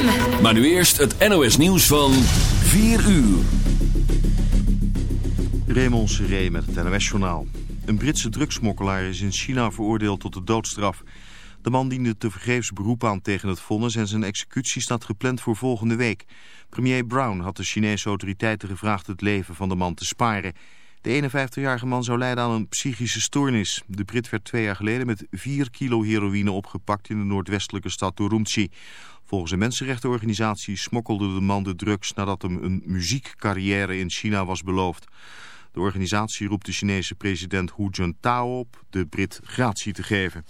ZFM. Maar nu eerst het NOS nieuws van 4 uur. Raymond Seré met het NOS-journaal. Een Britse drugsmokkelaar is in China veroordeeld tot de doodstraf. De man diende tevergeefs beroep aan tegen het vonnis en zijn executie staat gepland voor volgende week. Premier Brown had de Chinese autoriteiten gevraagd het leven van de man te sparen. De 51-jarige man zou lijden aan een psychische stoornis. De Brit werd twee jaar geleden met 4 kilo heroïne opgepakt in de noordwestelijke stad Urumqi. Volgens een mensenrechtenorganisatie smokkelde de man de drugs nadat hem een muziekcarrière in China was beloofd. De organisatie roept de Chinese president Hu Jintao op de Brit gratie te geven.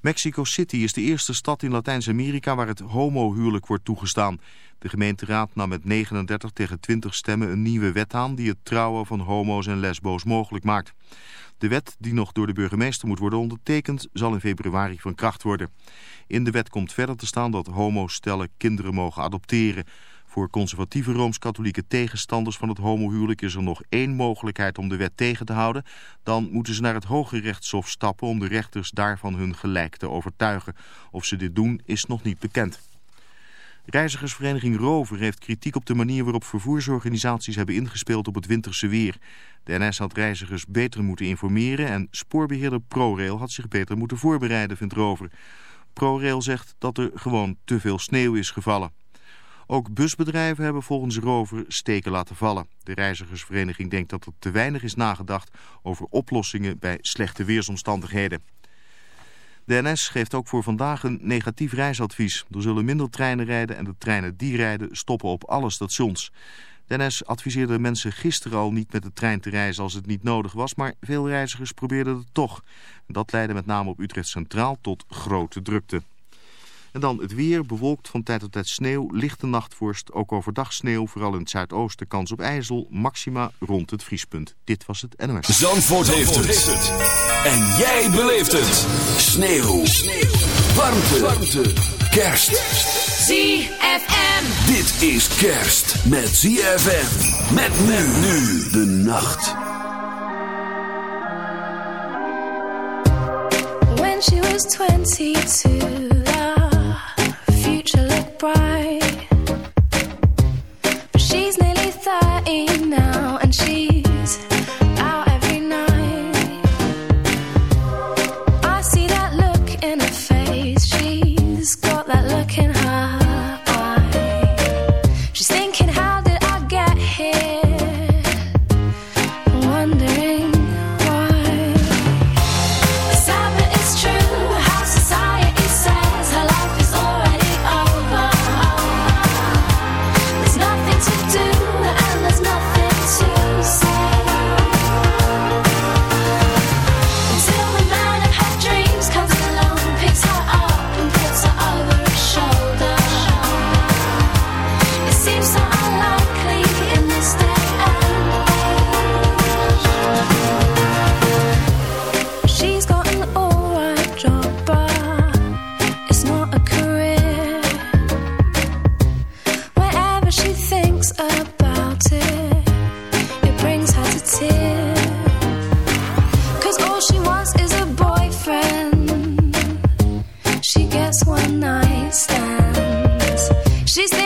Mexico City is de eerste stad in Latijns-Amerika waar het homohuwelijk wordt toegestaan. De gemeenteraad nam met 39 tegen 20 stemmen een nieuwe wet aan die het trouwen van homo's en lesbo's mogelijk maakt. De wet, die nog door de burgemeester moet worden ondertekend, zal in februari van kracht worden. In de wet komt verder te staan dat homo's stellen kinderen mogen adopteren. Voor conservatieve Rooms-Katholieke tegenstanders van het homohuwelijk is er nog één mogelijkheid om de wet tegen te houden. Dan moeten ze naar het Hoge Rechtshof stappen om de rechters daarvan hun gelijk te overtuigen. Of ze dit doen is nog niet bekend. Reizigersvereniging Rover heeft kritiek op de manier waarop vervoersorganisaties hebben ingespeeld op het winterse weer. De NS had reizigers beter moeten informeren en spoorbeheerder ProRail had zich beter moeten voorbereiden, vindt Rover. ProRail zegt dat er gewoon te veel sneeuw is gevallen. Ook busbedrijven hebben volgens Rover steken laten vallen. De reizigersvereniging denkt dat er te weinig is nagedacht over oplossingen bij slechte weersomstandigheden. De NS geeft ook voor vandaag een negatief reisadvies. Er zullen minder treinen rijden en de treinen die rijden stoppen op alle stations. De NS adviseerde mensen gisteren al niet met de trein te reizen als het niet nodig was, maar veel reizigers probeerden het toch. Dat leidde met name op Utrecht Centraal tot grote drukte. En dan het weer, bewolkt van tijd tot tijd sneeuw, lichte nachtvorst, ook overdag sneeuw, vooral in het zuidoosten kans op ijzel, maxima rond het vriespunt. Dit was het NOS. Zandvoort, heeft, het. En jij beleeft het. Sneeuw. sneeuw. Warmte. Warmte. Kerst. ZFM. Dit is kerst met ZFM. Met men nu de nacht. When she was 22 But she's nearly 30 now, and she's She said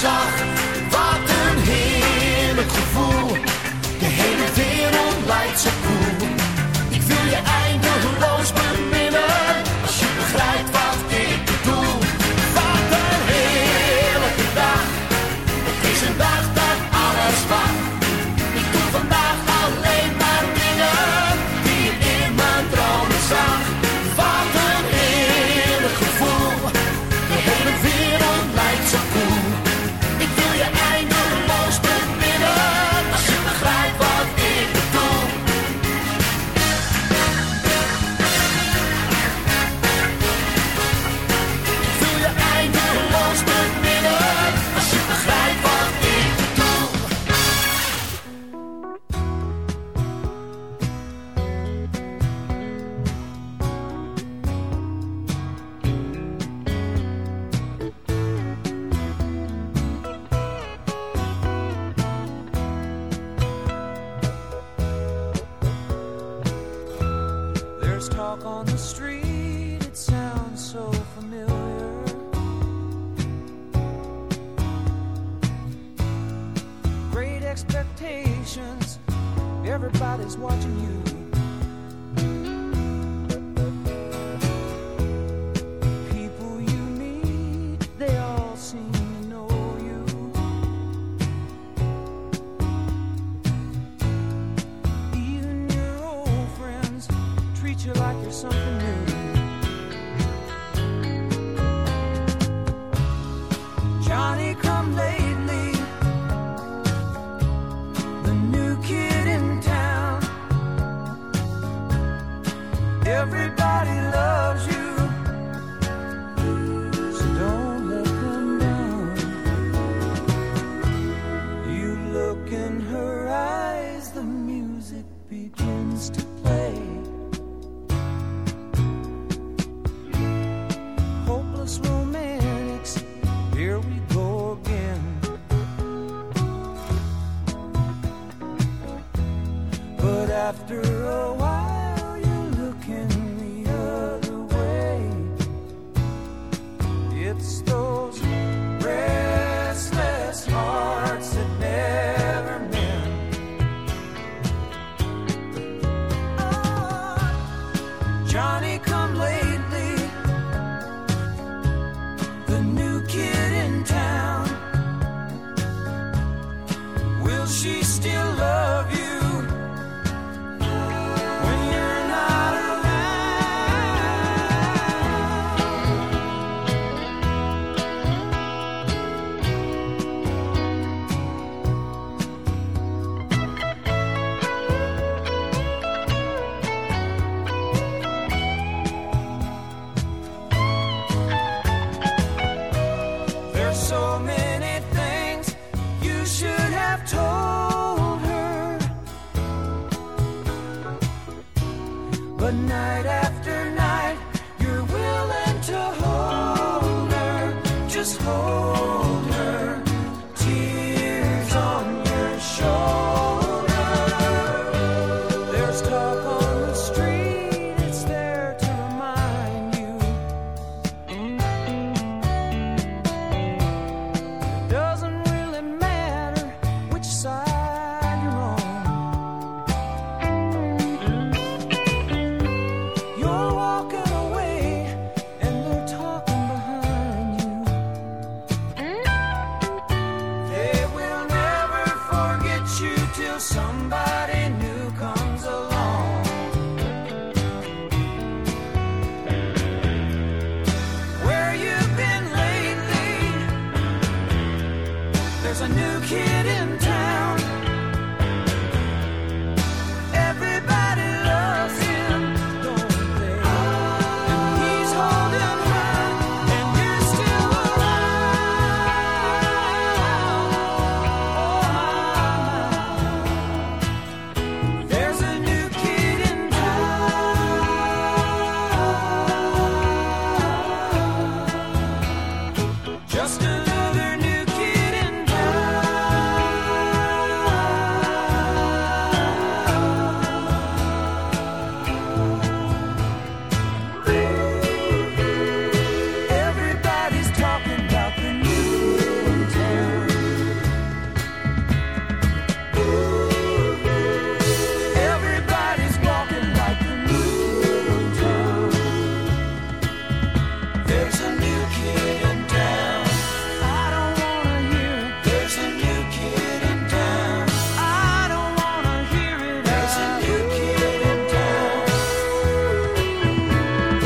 zag.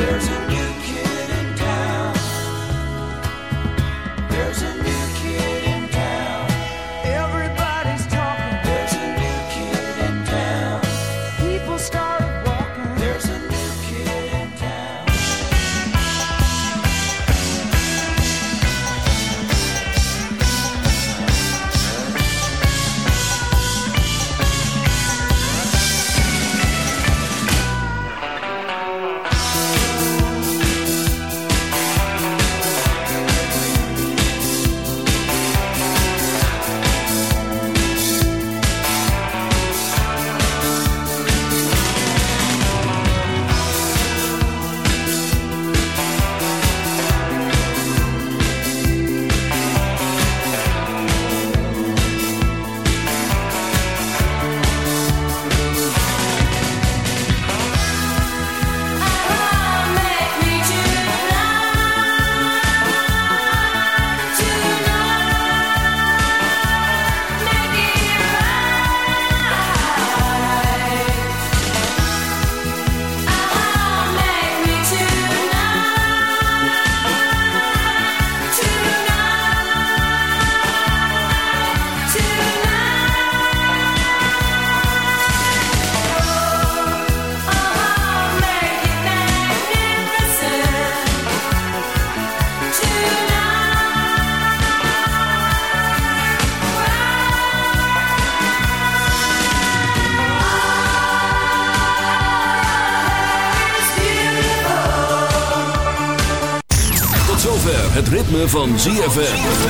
there's a van ZFM.